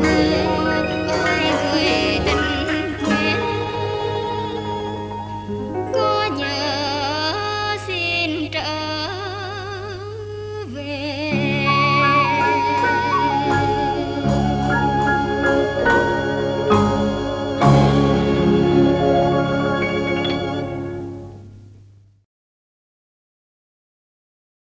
me.